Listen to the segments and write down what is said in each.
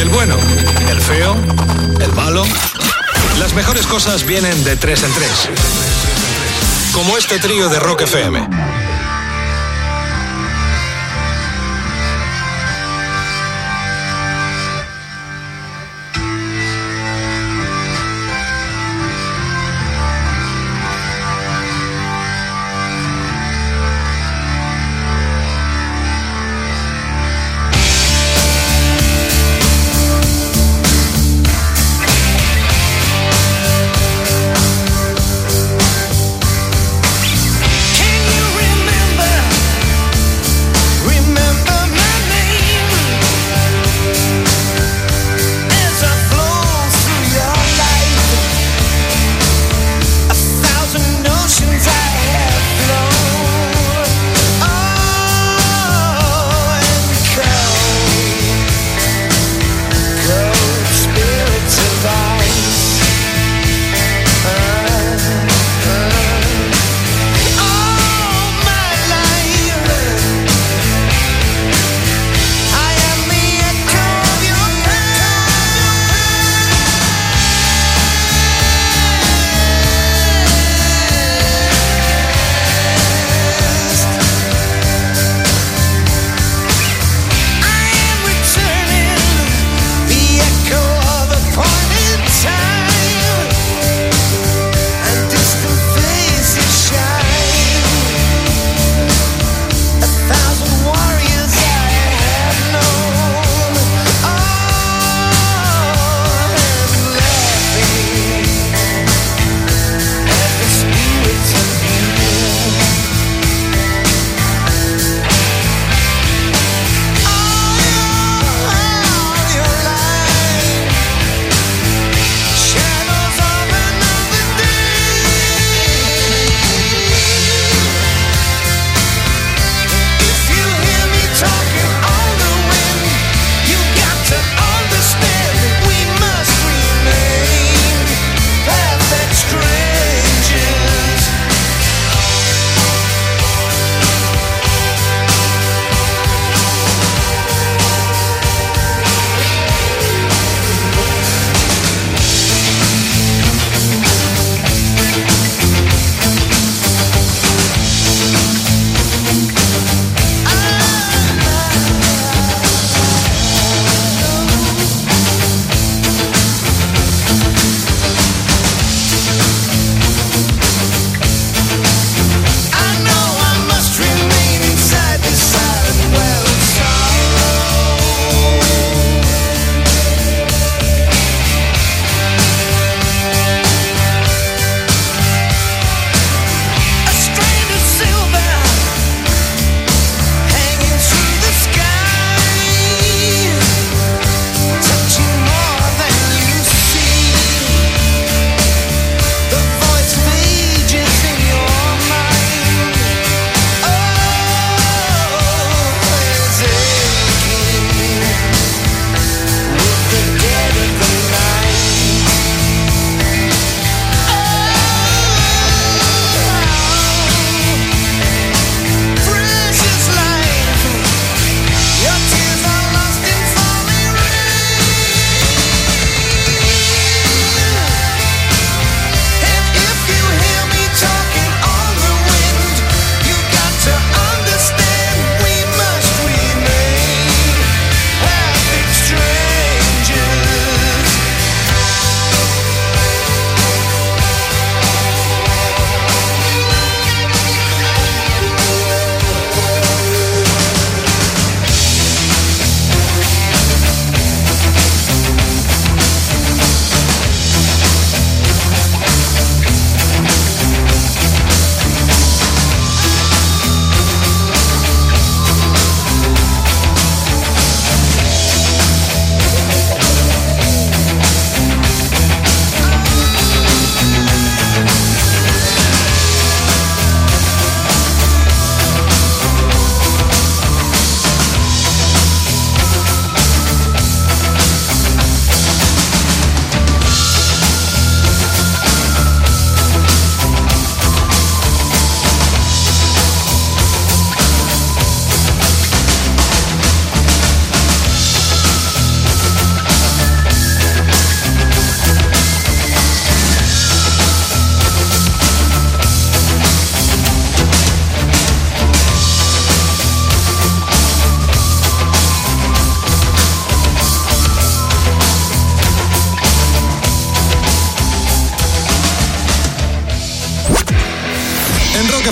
El bueno, el feo, el malo. Las mejores cosas vienen de tres en tres. Como este trío de Rock FM.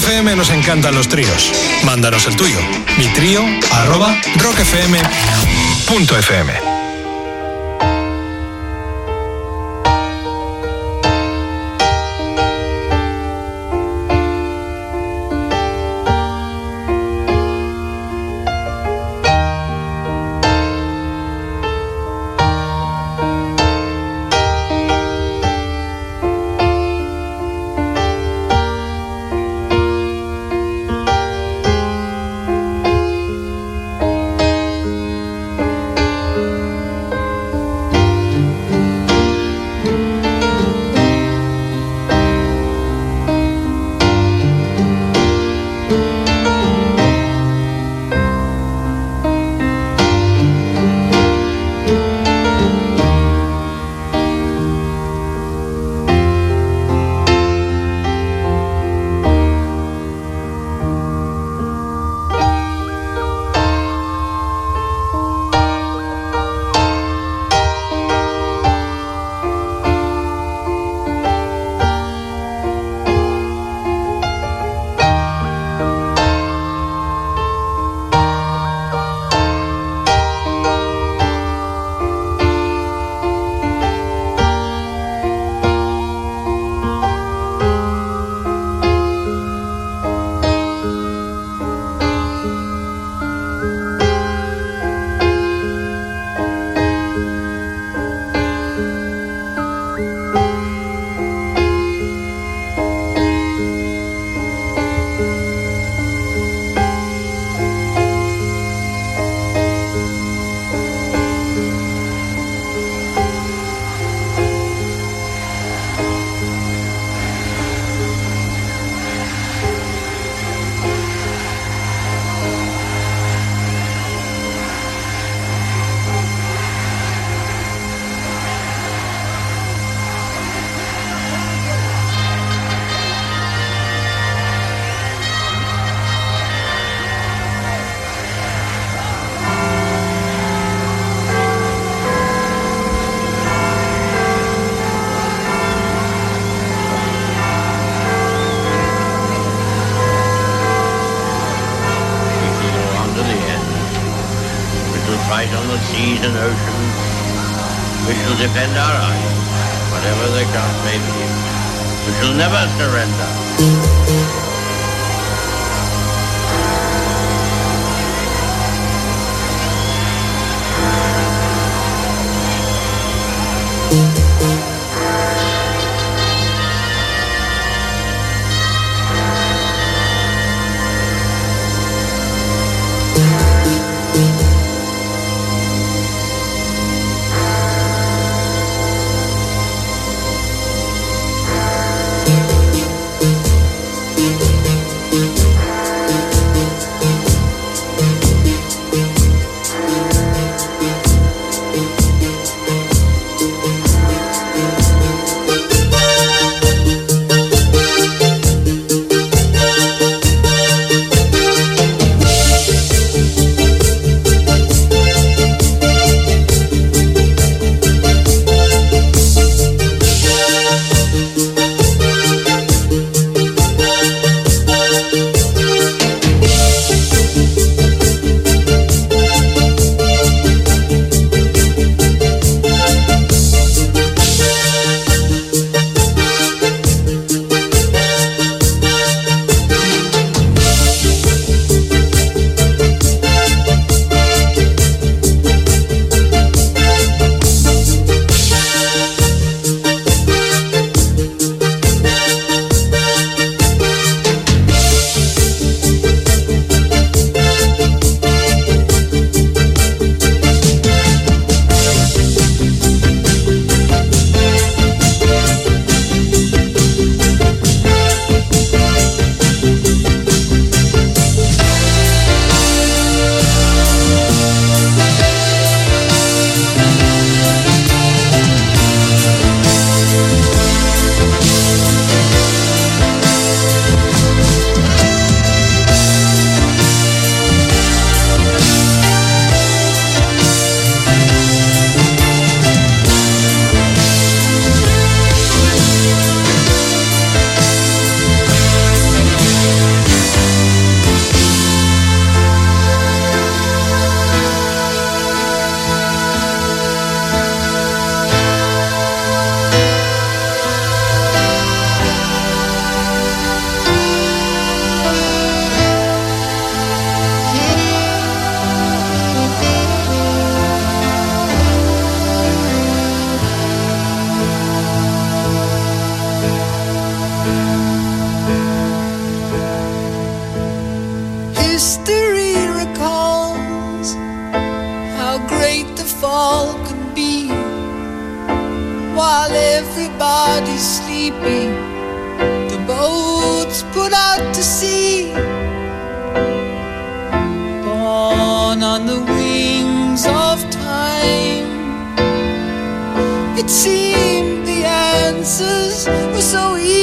FM nos encantan los tríos. Mándanos el tuyo. Mi trío arroba rockfm.fm. fight on the seas and oceans. We shall defend our island, whatever the cost may be. We shall never surrender. sleeping. The boat's put out to sea. Born on the wings of time. It seemed the answers were so easy.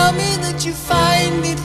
tell me that you find me